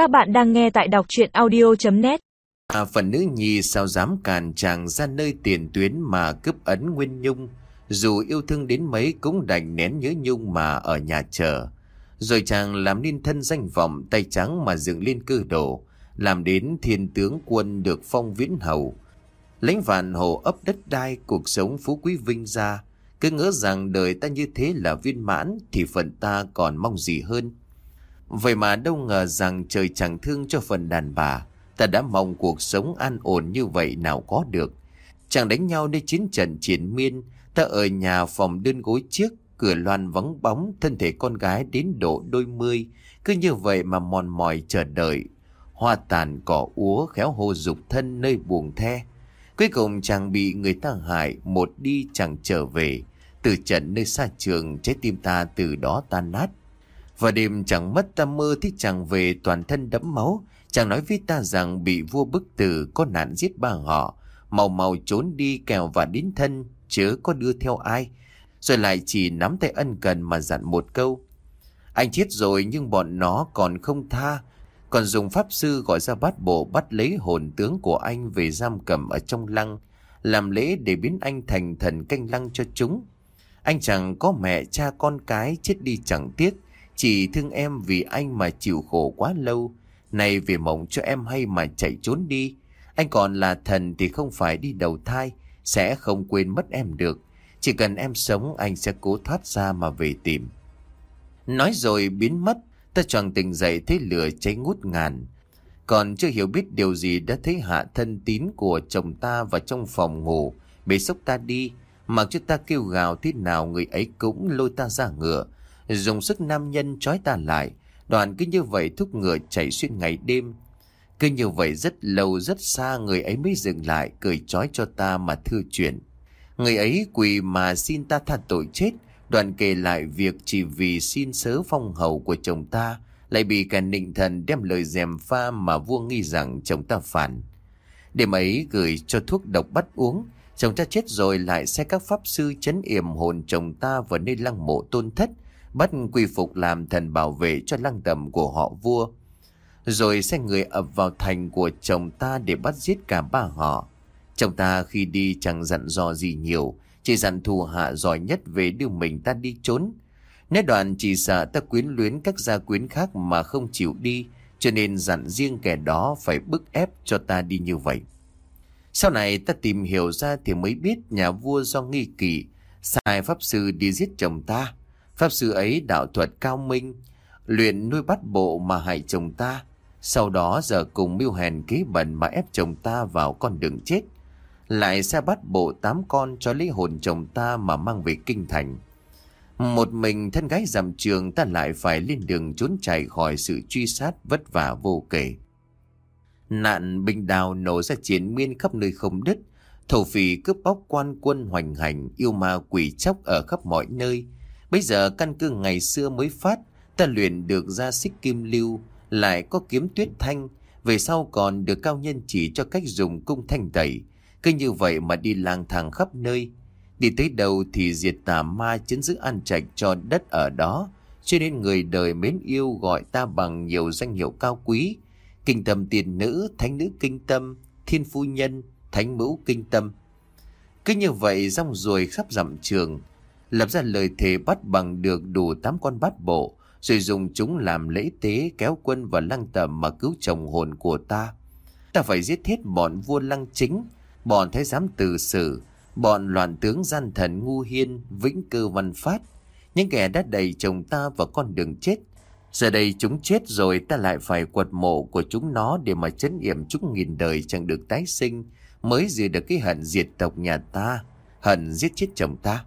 Các bạn đang nghe tại đọc chuyện audio.net À, phần nữ nhi sao dám càn chàng ra nơi tiền tuyến mà cướp ấn Nguyên Nhung. Dù yêu thương đến mấy cũng đành nén nhớ Nhung mà ở nhà chờ. Rồi chàng làm nên thân danh vọng tay trắng mà dựng lên cư đồ. Làm đến thiên tướng quân được phong viễn hầu. Lãnh vạn hồ ấp đất đai cuộc sống phú quý vinh ra. Cứ ngỡ rằng đời ta như thế là viên mãn thì phận ta còn mong gì hơn. Vậy mà đâu ngờ rằng trời chẳng thương cho phần đàn bà. Ta đã mong cuộc sống an ổn như vậy nào có được. Chẳng đánh nhau nơi chiến trận triển miên. Ta ở nhà phòng đơn gối chiếc, cửa loan vắng bóng, thân thể con gái đến độ đôi mươi. Cứ như vậy mà mòn mỏi chờ đợi. Hoa tàn cỏ úa khéo hồ dục thân nơi buồng the. Cuối cùng chàng bị người ta hại, một đi chẳng trở về. Từ trận nơi xa trường, trái tim ta từ đó tan nát. Và đêm chẳng mất ta mơ thấy chàng về toàn thân đẫm máu. Chàng nói với ta rằng bị vua bức tử có nạn giết ba họ. Màu màu trốn đi kèo và đến thân, chớ có đưa theo ai. Rồi lại chỉ nắm tay ân cần mà dặn một câu. Anh chết rồi nhưng bọn nó còn không tha. Còn dùng pháp sư gọi ra bát bộ bắt lấy hồn tướng của anh về giam cầm ở trong lăng. Làm lễ để biến anh thành thần canh lăng cho chúng. Anh chẳng có mẹ cha con cái chết đi chẳng tiếc. Chỉ thương em vì anh mà chịu khổ quá lâu. Này vì mộng cho em hay mà chạy trốn đi. Anh còn là thần thì không phải đi đầu thai. Sẽ không quên mất em được. Chỉ cần em sống, anh sẽ cố thoát ra mà về tìm. Nói rồi biến mất. Ta choàng tỉnh dậy thấy lửa cháy ngút ngàn. Còn chưa hiểu biết điều gì đã thấy hạ thân tín của chồng ta vào trong phòng ngủ. Bế sốc ta đi. Mặc cho ta kêu gào thế nào, người ấy cũng lôi ta ra ngựa dùng sức nam nhân trói ta lại. Đoàn cứ như vậy thúc ngựa chạy xuyên ngày đêm. Cứ như vậy rất lâu, rất xa người ấy mới dừng lại, cười trói cho ta mà thư chuyện. Người ấy quỳ mà xin ta tha tội chết. Đoàn kể lại việc chỉ vì xin sớ phong hầu của chồng ta, lại bị cả nịnh thần đem lời dèm pha mà vua nghi rằng chồng ta phản. Đêm ấy gửi cho thuốc độc bắt uống. Chồng ta chết rồi lại sai các pháp sư chấn yểm hồn chồng ta vào nơi lăng mộ tôn thất bắt quy phục làm thần bảo vệ cho lăng tầm của họ vua. Rồi xe người ập vào thành của chồng ta để bắt giết cả ba họ. Chồng ta khi đi chẳng dặn dò gì nhiều, chỉ dặn thù hạ giỏi nhất về đưa mình ta đi trốn. Nếu đoạn chỉ sợ ta quyến luyến các gia quyến khác mà không chịu đi, cho nên dặn riêng kẻ đó phải bức ép cho ta đi như vậy. Sau này ta tìm hiểu ra thì mới biết nhà vua do nghi kỵ, sai pháp sư đi giết chồng ta. Pháp sư ấy đạo thuật cao minh, luyện nuôi bắt bộ mà hại chồng ta. Sau đó giờ cùng mưu hèn kế bẩn mà ép chồng ta vào con đường chết. Lại xe bắt bộ tám con cho lấy hồn chồng ta mà mang về kinh thành. Một mình thân gái dằm trường ta lại phải lên đường trốn chạy khỏi sự truy sát vất vả vô kể. Nạn bình đào nổ ra chiến miên khắp nơi không đứt. Thổ phỉ cướp bóc quan quân hoành hành, yêu ma quỷ chóc ở khắp mọi nơi. Bây giờ căn cứ ngày xưa mới phát, ta luyện được ra xích kim lưu, lại có kiếm tuyết thanh, về sau còn được cao nhân chỉ cho cách dùng cung thanh tẩy. Cứ như vậy mà đi lang thang khắp nơi. Đi tới đâu thì diệt tà ma chấn giữ an trạch cho đất ở đó. Cho nên người đời mến yêu gọi ta bằng nhiều danh hiệu cao quý. Kinh tâm tiền nữ, thánh nữ kinh tâm, thiên phu nhân, thánh mẫu kinh tâm. Cứ như vậy rong ruồi khắp dặm trường, lập ra lời thề bắt bằng được đủ tám con bát bộ, rồi dùng chúng làm lễ tế kéo quân vào lăng tầm mà cứu chồng hồn của ta. Ta phải giết hết bọn vua lăng chính, bọn thái giám từ sử, bọn loạn tướng gian thần ngu hiên, vĩnh cơ văn phát. Những kẻ đã đẩy chồng ta vào con đường chết. Giờ đây chúng chết rồi ta lại phải quật mộ của chúng nó để mà chấn yểm chúng nghìn đời chẳng được tái sinh, mới gì được cái hận diệt tộc nhà ta, hận giết chết chồng ta.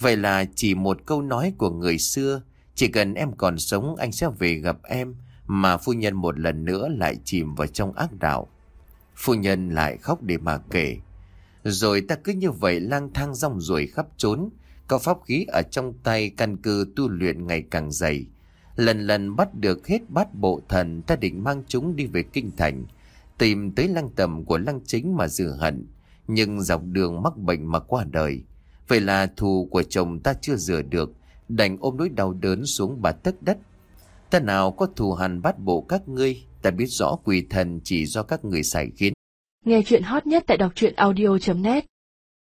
Vậy là chỉ một câu nói của người xưa, chỉ cần em còn sống anh sẽ về gặp em, mà phu nhân một lần nữa lại chìm vào trong ác đạo. Phu nhân lại khóc để mà kể. Rồi ta cứ như vậy lang thang rong ruổi khắp trốn, có pháp khí ở trong tay căn cứ tu luyện ngày càng dày. Lần lần bắt được hết bát bộ thần ta định mang chúng đi về kinh thành, tìm tới lăng tầm của lăng chính mà dự hận, nhưng dọc đường mắc bệnh mà qua đời. Vậy là thù của chồng ta chưa rửa được, đành ôm nỗi đau đớn xuống bà tất đất. Ta nào có thù hằn bắt bộ các ngươi, ta biết rõ quỷ thần chỉ do các người xảy khiến. Nghe chuyện hot nhất tại đọc truyện audio.net